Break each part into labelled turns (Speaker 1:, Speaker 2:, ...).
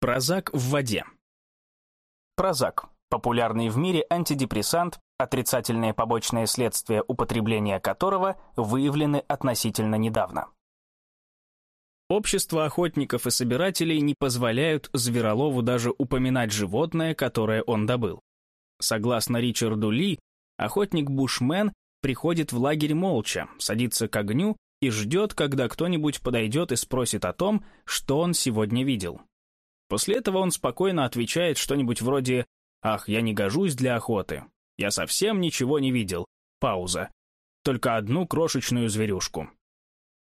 Speaker 1: Прозак в воде. Прозак – популярный в мире антидепрессант, отрицательные побочные следствия употребления которого выявлены относительно недавно. Общество охотников и собирателей не позволяют зверолову даже упоминать животное, которое он добыл. Согласно Ричарду Ли, охотник-бушмен приходит в лагерь молча, садится к огню и ждет, когда кто-нибудь подойдет и спросит о том, что он сегодня видел. После этого он спокойно отвечает что-нибудь вроде «Ах, я не гожусь для охоты. Я совсем ничего не видел. Пауза. Только одну крошечную зверюшку».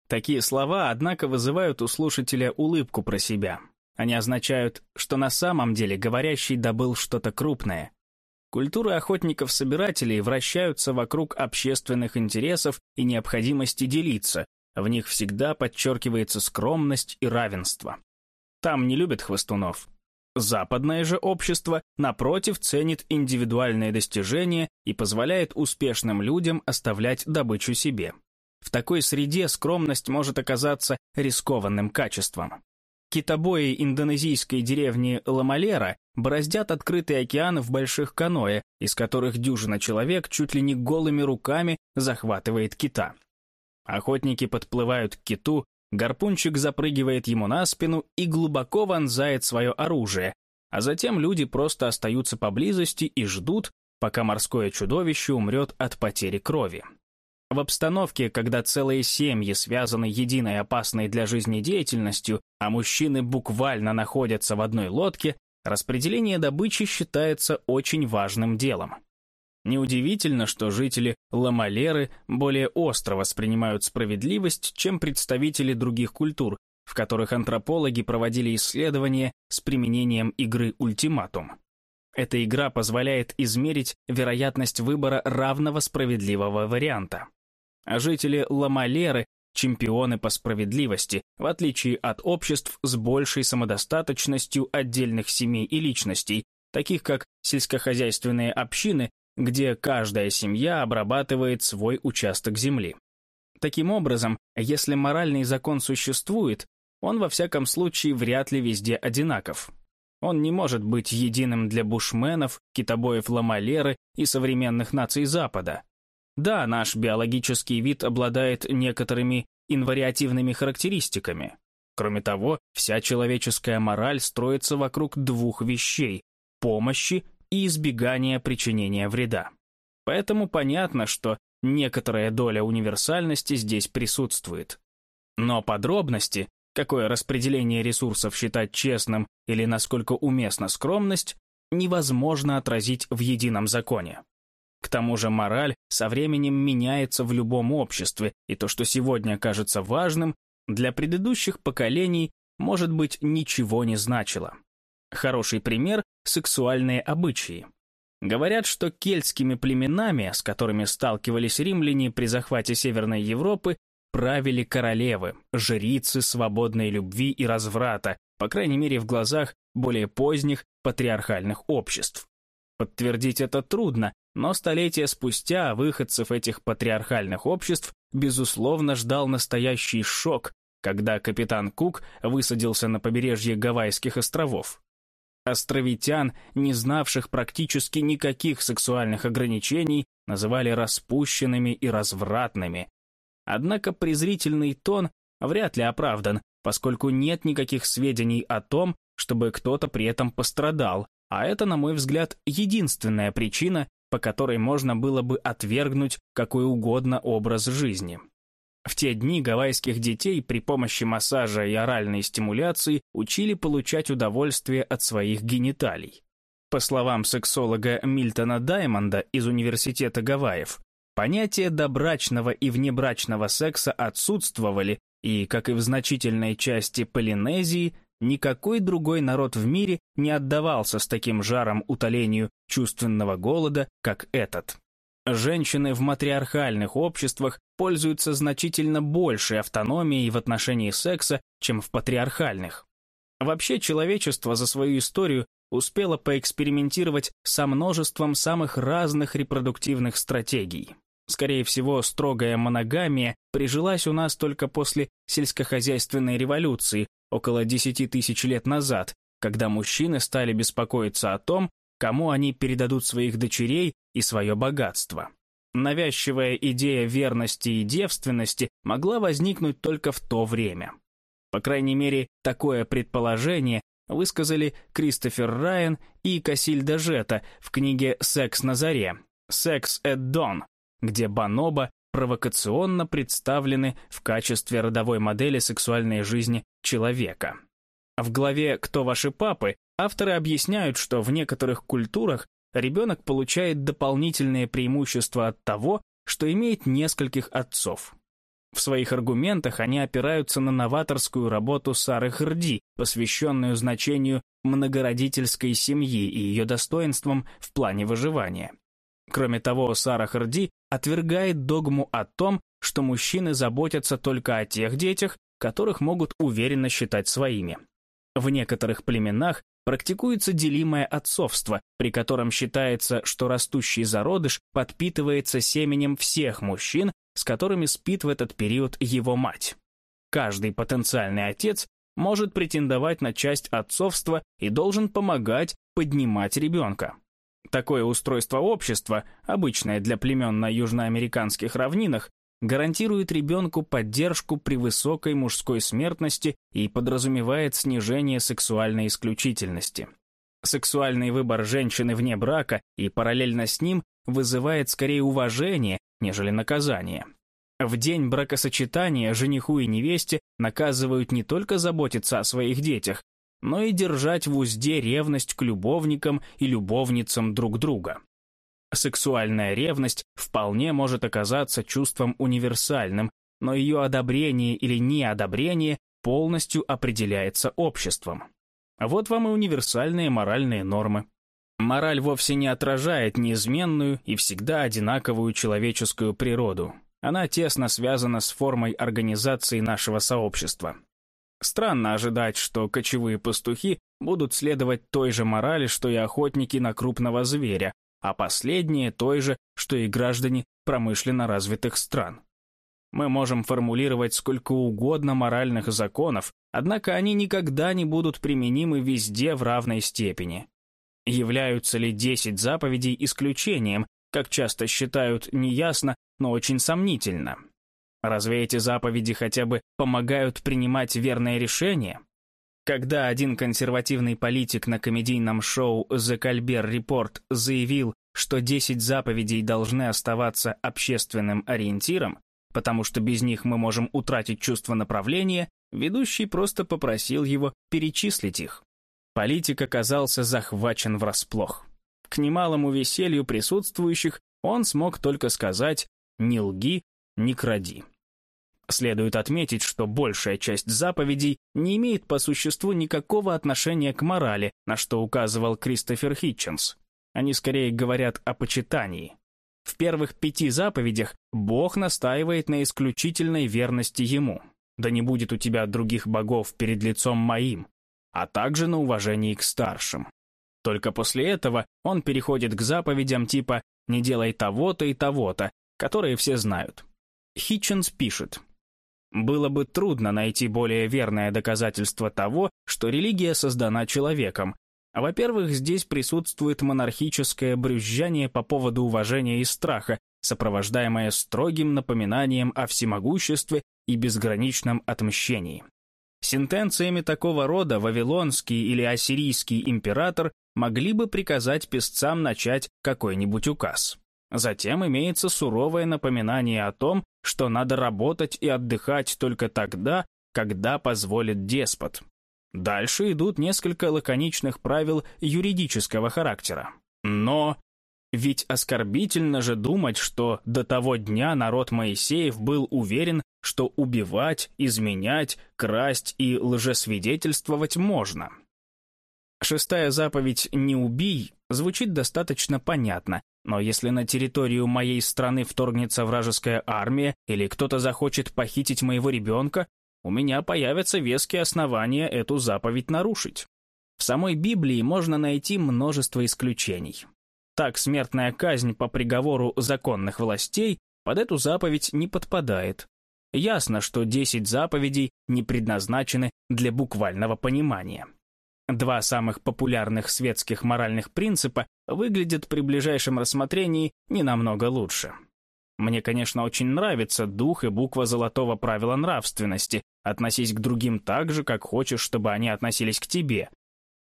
Speaker 1: Такие слова, однако, вызывают у слушателя улыбку про себя. Они означают, что на самом деле говорящий добыл что-то крупное, Культуры охотников-собирателей вращаются вокруг общественных интересов и необходимости делиться, в них всегда подчеркивается скромность и равенство. Там не любят хвостунов. Западное же общество, напротив, ценит индивидуальные достижения и позволяет успешным людям оставлять добычу себе. В такой среде скромность может оказаться рискованным качеством. Китобои индонезийской деревни Ламалера бороздят открытый океан в больших каноэ, из которых дюжина человек чуть ли не голыми руками захватывает кита. Охотники подплывают к киту, гарпунчик запрыгивает ему на спину и глубоко вонзает свое оружие, а затем люди просто остаются поблизости и ждут, пока морское чудовище умрет от потери крови. В обстановке, когда целые семьи связаны единой опасной для жизни деятельностью, а мужчины буквально находятся в одной лодке, распределение добычи считается очень важным делом. Неудивительно, что жители Ламалеры более остро воспринимают справедливость, чем представители других культур, в которых антропологи проводили исследования с применением игры «Ультиматум». Эта игра позволяет измерить вероятность выбора равного справедливого варианта а жители Ламалеры – чемпионы по справедливости, в отличие от обществ с большей самодостаточностью отдельных семей и личностей, таких как сельскохозяйственные общины, где каждая семья обрабатывает свой участок земли. Таким образом, если моральный закон существует, он во всяком случае вряд ли везде одинаков. Он не может быть единым для бушменов, китобоев Ламалеры и современных наций Запада. Да, наш биологический вид обладает некоторыми инвариативными характеристиками. Кроме того, вся человеческая мораль строится вокруг двух вещей – помощи и избегания причинения вреда. Поэтому понятно, что некоторая доля универсальности здесь присутствует. Но подробности, какое распределение ресурсов считать честным или насколько уместна скромность, невозможно отразить в едином законе. К тому же мораль со временем меняется в любом обществе, и то, что сегодня кажется важным, для предыдущих поколений, может быть, ничего не значило. Хороший пример – сексуальные обычаи. Говорят, что кельтскими племенами, с которыми сталкивались римляне при захвате Северной Европы, правили королевы, жрицы свободной любви и разврата, по крайней мере в глазах более поздних патриархальных обществ. Подтвердить это трудно, но столетия спустя выходцев этих патриархальных обществ, безусловно, ждал настоящий шок, когда капитан Кук высадился на побережье Гавайских островов. Островитян, не знавших практически никаких сексуальных ограничений, называли распущенными и развратными. Однако презрительный тон вряд ли оправдан, поскольку нет никаких сведений о том, чтобы кто-то при этом пострадал, а это, на мой взгляд, единственная причина, по которой можно было бы отвергнуть какой угодно образ жизни. В те дни гавайских детей при помощи массажа и оральной стимуляции учили получать удовольствие от своих гениталий. По словам сексолога Мильтона Даймонда из Университета Гавайев, понятия добрачного и внебрачного секса отсутствовали, и, как и в значительной части Полинезии, Никакой другой народ в мире не отдавался с таким жаром утолению чувственного голода, как этот. Женщины в матриархальных обществах пользуются значительно большей автономией в отношении секса, чем в патриархальных. Вообще человечество за свою историю успело поэкспериментировать со множеством самых разных репродуктивных стратегий. Скорее всего, строгая моногамия прижилась у нас только после сельскохозяйственной революции, около 10 тысяч лет назад, когда мужчины стали беспокоиться о том, кому они передадут своих дочерей и свое богатство. Навязчивая идея верности и девственности могла возникнуть только в то время. По крайней мере, такое предположение высказали Кристофер Райан и Кассильда Жета в книге «Секс на заре» «Секс at Dawn», где бонобо провокационно представлены в качестве родовой модели сексуальной жизни человека. В главе «Кто ваши папы» авторы объясняют, что в некоторых культурах ребенок получает дополнительные преимущества от того, что имеет нескольких отцов. В своих аргументах они опираются на новаторскую работу Сары Хрди, посвященную значению многородительской семьи и ее достоинствам в плане выживания. Кроме того, Сара Харди отвергает догму о том, что мужчины заботятся только о тех детях, которых могут уверенно считать своими. В некоторых племенах практикуется делимое отцовство, при котором считается, что растущий зародыш подпитывается семенем всех мужчин, с которыми спит в этот период его мать. Каждый потенциальный отец может претендовать на часть отцовства и должен помогать поднимать ребенка. Такое устройство общества, обычное для племен на южноамериканских равнинах, гарантирует ребенку поддержку при высокой мужской смертности и подразумевает снижение сексуальной исключительности. Сексуальный выбор женщины вне брака и параллельно с ним вызывает скорее уважение, нежели наказание. В день бракосочетания жениху и невесте наказывают не только заботиться о своих детях, но и держать в узде ревность к любовникам и любовницам друг друга. Сексуальная ревность вполне может оказаться чувством универсальным, но ее одобрение или неодобрение полностью определяется обществом. Вот вам и универсальные моральные нормы. Мораль вовсе не отражает неизменную и всегда одинаковую человеческую природу. Она тесно связана с формой организации нашего сообщества. Странно ожидать, что кочевые пастухи будут следовать той же морали, что и охотники на крупного зверя, а последние той же, что и граждане промышленно развитых стран. Мы можем формулировать сколько угодно моральных законов, однако они никогда не будут применимы везде в равной степени. Являются ли 10 заповедей исключением, как часто считают, неясно, но очень сомнительно. Разве эти заповеди хотя бы помогают принимать верное решение? Когда один консервативный политик на комедийном шоу «The Colbert Report» заявил, что 10 заповедей должны оставаться общественным ориентиром, потому что без них мы можем утратить чувство направления, ведущий просто попросил его перечислить их. Политик оказался захвачен врасплох. К немалому веселью присутствующих он смог только сказать «не лги, не кради». Следует отметить, что большая часть заповедей не имеет по существу никакого отношения к морали, на что указывал Кристофер Хитченс. Они скорее говорят о почитании. В первых пяти заповедях Бог настаивает на исключительной верности Ему. «Да не будет у тебя других богов перед лицом моим», а также на уважении к старшим. Только после этого он переходит к заповедям типа «не делай того-то и того-то», которые все знают. Хитченс пишет, было бы трудно найти более верное доказательство того, что религия создана человеком. Во-первых, здесь присутствует монархическое брюзжание по поводу уважения и страха, сопровождаемое строгим напоминанием о всемогуществе и безграничном отмщении. Сентенциями такого рода вавилонский или ассирийский император могли бы приказать писцам начать какой-нибудь указ. Затем имеется суровое напоминание о том, что надо работать и отдыхать только тогда, когда позволит деспот. Дальше идут несколько лаконичных правил юридического характера. Но ведь оскорбительно же думать, что до того дня народ Моисеев был уверен, что убивать, изменять, красть и лжесвидетельствовать можно. Шестая заповедь «Не убий» звучит достаточно понятно, но если на территорию моей страны вторгнется вражеская армия или кто-то захочет похитить моего ребенка, у меня появятся веские основания эту заповедь нарушить. В самой Библии можно найти множество исключений. Так, смертная казнь по приговору законных властей под эту заповедь не подпадает. Ясно, что 10 заповедей не предназначены для буквального понимания. Два самых популярных светских моральных принципа выглядят при ближайшем рассмотрении не намного лучше. Мне, конечно, очень нравится дух и буква золотого правила нравственности. Относись к другим так же, как хочешь, чтобы они относились к тебе.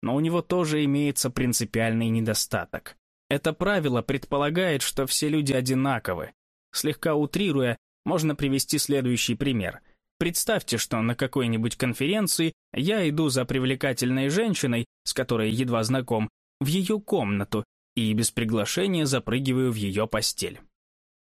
Speaker 1: Но у него тоже имеется принципиальный недостаток. Это правило предполагает, что все люди одинаковы. Слегка утрируя, можно привести следующий пример. Представьте, что на какой-нибудь конференции я иду за привлекательной женщиной, с которой едва знаком, в ее комнату и без приглашения запрыгиваю в ее постель.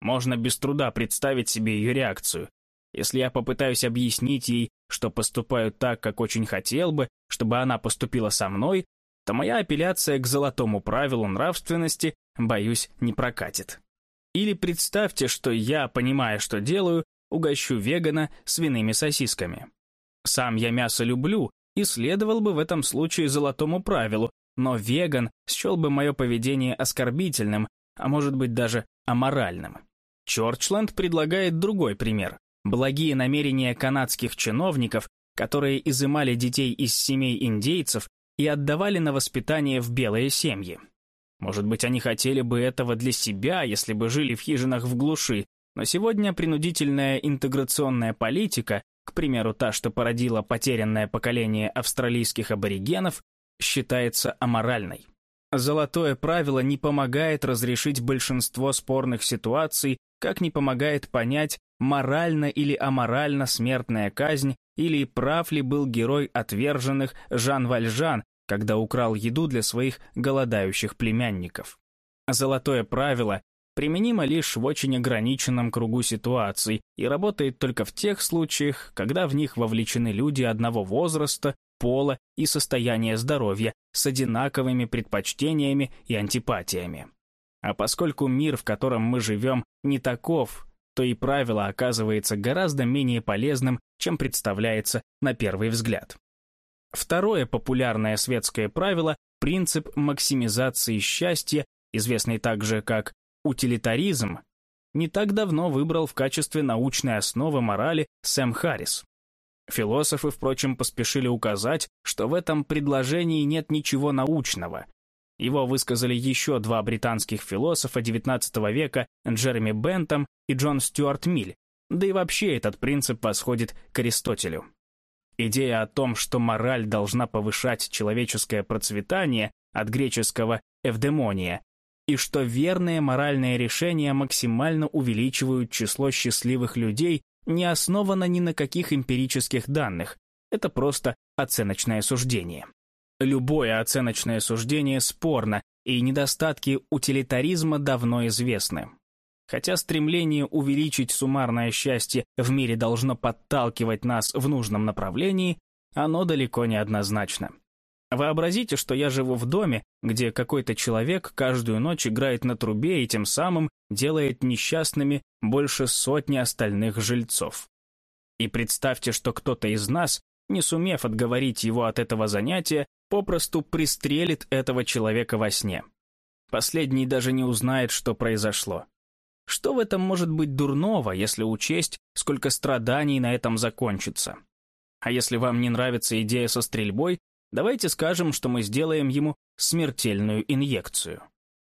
Speaker 1: Можно без труда представить себе ее реакцию. Если я попытаюсь объяснить ей, что поступаю так, как очень хотел бы, чтобы она поступила со мной, то моя апелляция к золотому правилу нравственности, боюсь, не прокатит. Или представьте, что я, понимая, что делаю, угощу вегана свиными сосисками. Сам я мясо люблю и следовал бы в этом случае золотому правилу, но веган счел бы мое поведение оскорбительным, а может быть даже аморальным. Чорчленд предлагает другой пример. Благие намерения канадских чиновников, которые изымали детей из семей индейцев и отдавали на воспитание в белые семьи. Может быть, они хотели бы этого для себя, если бы жили в хижинах в глуши, но сегодня принудительная интеграционная политика, к примеру, та, что породила потерянное поколение австралийских аборигенов, считается аморальной. Золотое правило не помогает разрешить большинство спорных ситуаций, как не помогает понять, морально или аморально смертная казнь, или прав ли был герой отверженных Жан Вальжан, когда украл еду для своих голодающих племянников. Золотое правило применимо лишь в очень ограниченном кругу ситуаций и работает только в тех случаях, когда в них вовлечены люди одного возраста, пола и состояния здоровья с одинаковыми предпочтениями и антипатиями. А поскольку мир, в котором мы живем, не таков, то и правило оказывается гораздо менее полезным, чем представляется на первый взгляд. Второе популярное светское правило – принцип максимизации счастья, известный также как утилитаризм, не так давно выбрал в качестве научной основы морали Сэм Харрис. Философы, впрочем, поспешили указать, что в этом предложении нет ничего научного. Его высказали еще два британских философа XIX века Джереми Бентам и Джон Стюарт Миль, да и вообще этот принцип восходит к Аристотелю. Идея о том, что мораль должна повышать человеческое процветание от греческого «эвдемония», и что верные моральные решения максимально увеличивают число счастливых людей, не основана ни на каких эмпирических данных. Это просто оценочное суждение. Любое оценочное суждение спорно, и недостатки утилитаризма давно известны. Хотя стремление увеличить суммарное счастье в мире должно подталкивать нас в нужном направлении, оно далеко не однозначно. Вообразите, что я живу в доме, где какой-то человек каждую ночь играет на трубе и тем самым делает несчастными больше сотни остальных жильцов. И представьте, что кто-то из нас, не сумев отговорить его от этого занятия, попросту пристрелит этого человека во сне. Последний даже не узнает, что произошло. Что в этом может быть дурного, если учесть, сколько страданий на этом закончится? А если вам не нравится идея со стрельбой, давайте скажем, что мы сделаем ему смертельную инъекцию.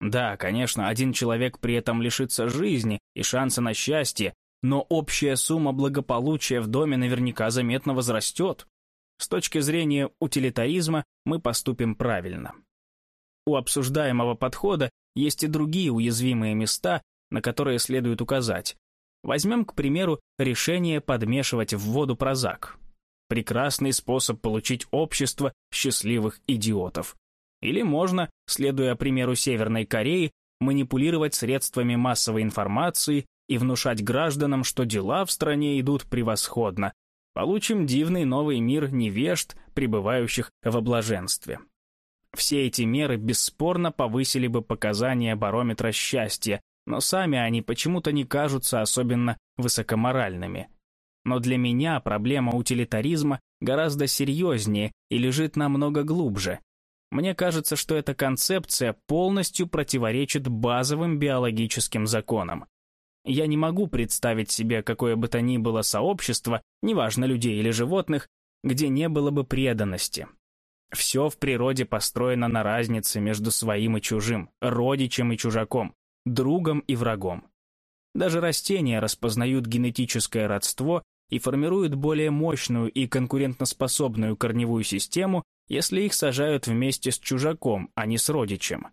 Speaker 1: Да, конечно, один человек при этом лишится жизни и шанса на счастье, но общая сумма благополучия в доме наверняка заметно возрастет. С точки зрения утилитаризма мы поступим правильно. У обсуждаемого подхода есть и другие уязвимые места, на которые следует указать. Возьмем, к примеру, решение подмешивать в воду прозак. Прекрасный способ получить общество счастливых идиотов. Или можно, следуя примеру Северной Кореи, манипулировать средствами массовой информации и внушать гражданам, что дела в стране идут превосходно. Получим дивный новый мир невежд, пребывающих в блаженстве. Все эти меры бесспорно повысили бы показания барометра счастья, но сами они почему-то не кажутся особенно высокоморальными. Но для меня проблема утилитаризма гораздо серьезнее и лежит намного глубже. Мне кажется, что эта концепция полностью противоречит базовым биологическим законам. Я не могу представить себе какое бы то ни было сообщество, неважно людей или животных, где не было бы преданности. Все в природе построено на разнице между своим и чужим, родичем и чужаком, другом и врагом. Даже растения распознают генетическое родство и формируют более мощную и конкурентоспособную корневую систему, если их сажают вместе с чужаком, а не с родичем.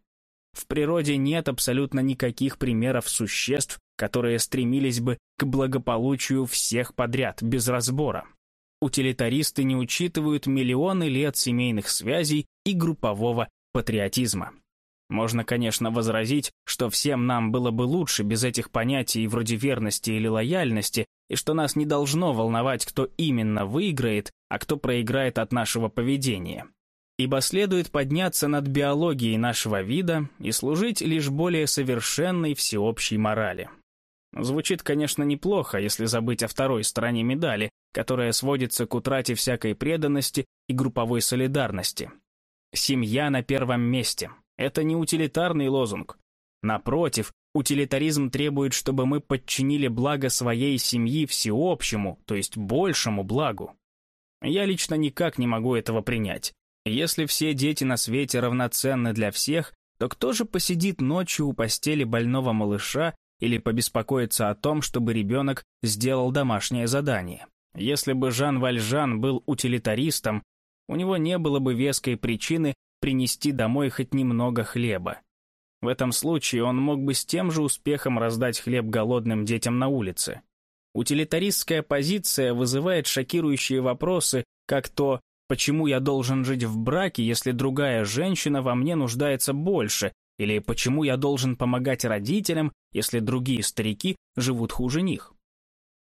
Speaker 1: В природе нет абсолютно никаких примеров существ, которые стремились бы к благополучию всех подряд, без разбора. Утилитаристы не учитывают миллионы лет семейных связей и группового патриотизма. Можно, конечно, возразить, что всем нам было бы лучше без этих понятий вроде верности или лояльности, и что нас не должно волновать, кто именно выиграет, а кто проиграет от нашего поведения. Ибо следует подняться над биологией нашего вида и служить лишь более совершенной всеобщей морали. Звучит, конечно, неплохо, если забыть о второй стороне медали, которая сводится к утрате всякой преданности и групповой солидарности. Семья на первом месте – это не утилитарный лозунг. Напротив, утилитаризм требует, чтобы мы подчинили благо своей семьи всеобщему, то есть большему благу. Я лично никак не могу этого принять. Если все дети на свете равноценны для всех, то кто же посидит ночью у постели больного малыша или побеспокоится о том, чтобы ребенок сделал домашнее задание? Если бы Жан Вальжан был утилитаристом, у него не было бы веской причины принести домой хоть немного хлеба. В этом случае он мог бы с тем же успехом раздать хлеб голодным детям на улице. Утилитаристская позиция вызывает шокирующие вопросы, как то, почему я должен жить в браке, если другая женщина во мне нуждается больше, или почему я должен помогать родителям, если другие старики живут хуже них.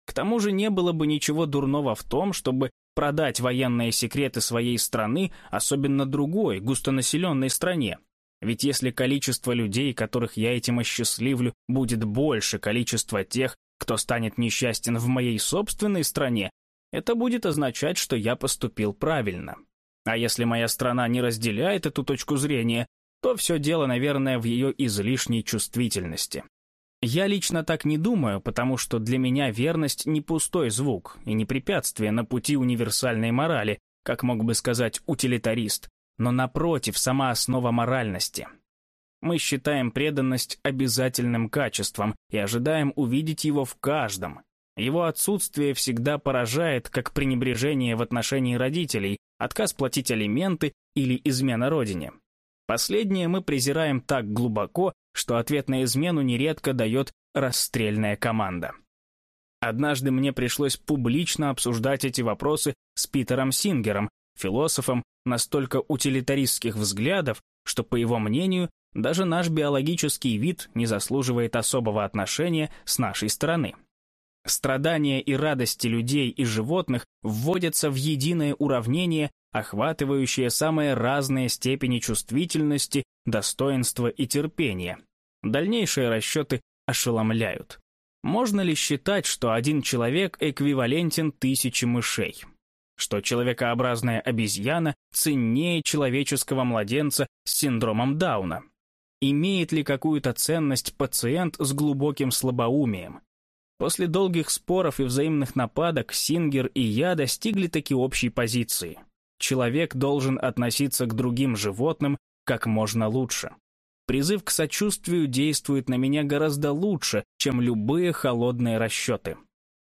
Speaker 1: К тому же не было бы ничего дурного в том, чтобы продать военные секреты своей страны, особенно другой, густонаселенной стране. Ведь если количество людей, которых я этим осчастливлю, будет больше количества тех, кто станет несчастен в моей собственной стране, это будет означать, что я поступил правильно. А если моя страна не разделяет эту точку зрения, то все дело, наверное, в ее излишней чувствительности. Я лично так не думаю, потому что для меня верность не пустой звук и не препятствие на пути универсальной морали, как мог бы сказать утилитарист, но напротив, сама основа моральности. Мы считаем преданность обязательным качеством и ожидаем увидеть его в каждом. Его отсутствие всегда поражает, как пренебрежение в отношении родителей, отказ платить алименты или измена родине. Последнее мы презираем так глубоко, что ответ на измену нередко дает расстрельная команда. Однажды мне пришлось публично обсуждать эти вопросы с Питером Сингером, философом настолько утилитаристских взглядов, что, по его мнению, даже наш биологический вид не заслуживает особого отношения с нашей стороны. Страдания и радости людей и животных вводятся в единое уравнение охватывающее самые разные степени чувствительности, достоинства и терпения. Дальнейшие расчеты ошеломляют. Можно ли считать, что один человек эквивалентен тысяче мышей? Что человекообразная обезьяна ценнее человеческого младенца с синдромом Дауна? Имеет ли какую-то ценность пациент с глубоким слабоумием? После долгих споров и взаимных нападок Сингер и я достигли таки общей позиции человек должен относиться к другим животным как можно лучше. Призыв к сочувствию действует на меня гораздо лучше, чем любые холодные расчеты.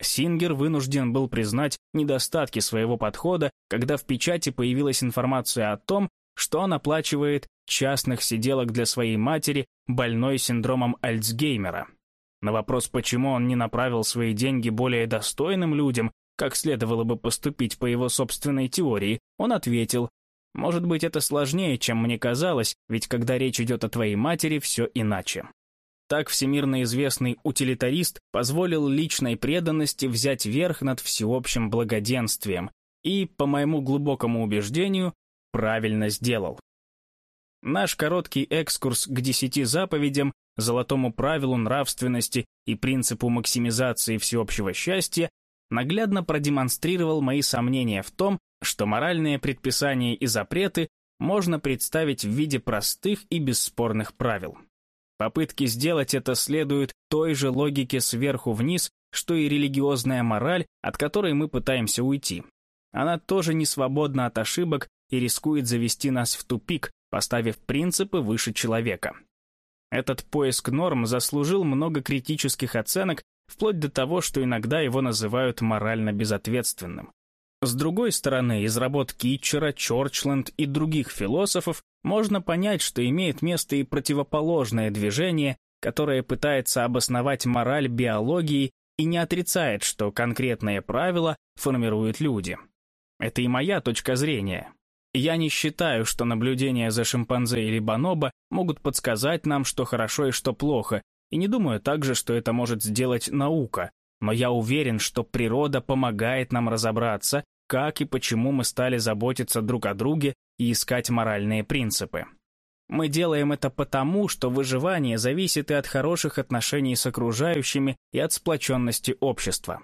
Speaker 1: Сингер вынужден был признать недостатки своего подхода, когда в печати появилась информация о том, что он оплачивает частных сиделок для своей матери, больной синдромом Альцгеймера. На вопрос, почему он не направил свои деньги более достойным людям, как следовало бы поступить по его собственной теории, он ответил, «Может быть, это сложнее, чем мне казалось, ведь когда речь идет о твоей матери, все иначе». Так всемирно известный утилитарист позволил личной преданности взять верх над всеобщим благоденствием и, по моему глубокому убеждению, правильно сделал. Наш короткий экскурс к десяти заповедям, золотому правилу нравственности и принципу максимизации всеобщего счастья наглядно продемонстрировал мои сомнения в том, что моральные предписания и запреты можно представить в виде простых и бесспорных правил. Попытки сделать это следуют той же логике сверху вниз, что и религиозная мораль, от которой мы пытаемся уйти. Она тоже не свободна от ошибок и рискует завести нас в тупик, поставив принципы выше человека. Этот поиск норм заслужил много критических оценок, вплоть до того, что иногда его называют морально безответственным. С другой стороны, из работ Китчера, Чорчленд и других философов можно понять, что имеет место и противоположное движение, которое пытается обосновать мораль биологией и не отрицает, что конкретные правила формируют люди. Это и моя точка зрения. Я не считаю, что наблюдения за шимпанзе или бонобо могут подсказать нам, что хорошо и что плохо, и не думаю также, что это может сделать наука, но я уверен, что природа помогает нам разобраться, как и почему мы стали заботиться друг о друге и искать моральные принципы. Мы делаем это потому, что выживание зависит и от хороших отношений с окружающими, и от сплоченности общества.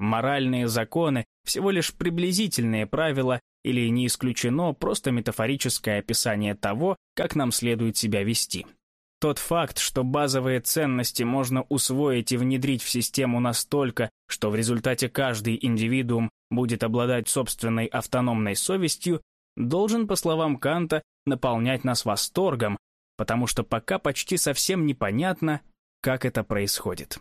Speaker 1: Моральные законы – всего лишь приблизительные правила или не исключено просто метафорическое описание того, как нам следует себя вести. Тот факт, что базовые ценности можно усвоить и внедрить в систему настолько, что в результате каждый индивидуум будет обладать собственной автономной совестью, должен, по словам Канта, наполнять нас восторгом, потому что пока почти совсем непонятно, как это происходит.